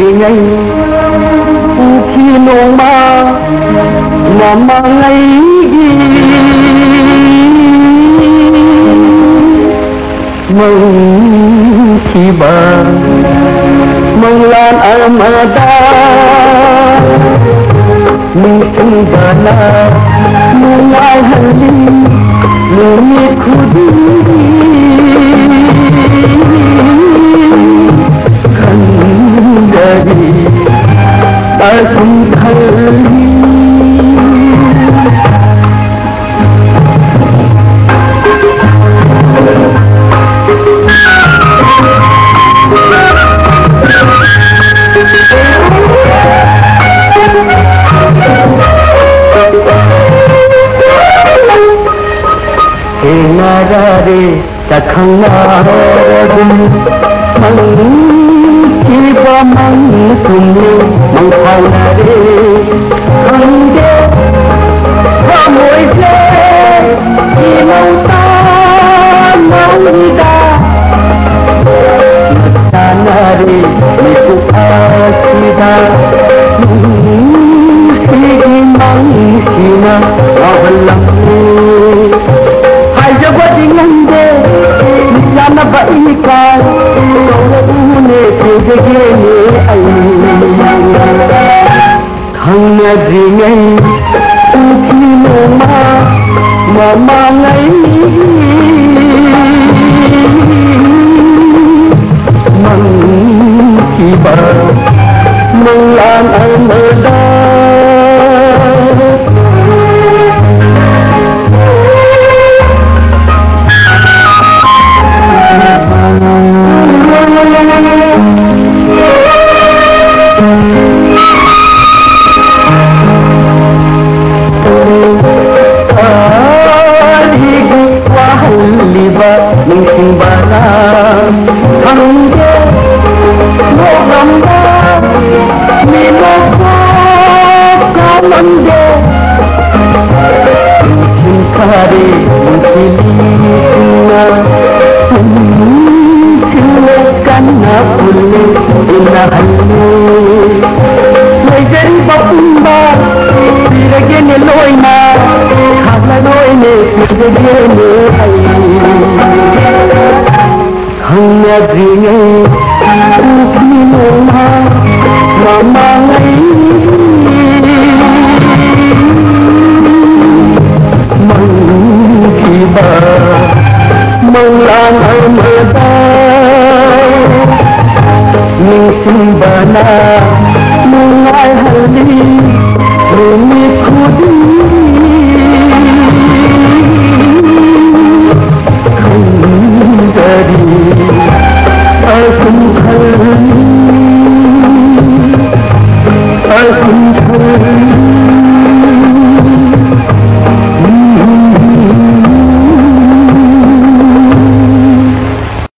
thì nhanh khi nô ma mà mang ấy đi. Mừng khi bà mừng lan âm ta mừng thân bà na mừng ai hẳn đi mừng mi khu đi. Kakhangaron Mang Iba mang Tumyo Mang ba Kangge Kamoy Se Ilaw Ta mau đi ta, Maunida Kanari Niku Asida Sige Mang Sina Awalang Hayo Wadingan ba ikal ne tege ne ai khangna dringai uthi no ma mama ngai mang ki mang lan ai mơ Cinkari Mengkili Singa Silakan Napuli Inahalmu Najari Bapumba Biragene Loina Khadla Loine Biragene Ai Khangna Dringe Ukhi Noma Mama ណាមួយថ្ងៃហើយនេះរឿងនេះគួរទីខ្ញុំតែឌីអើខ្ញុំខល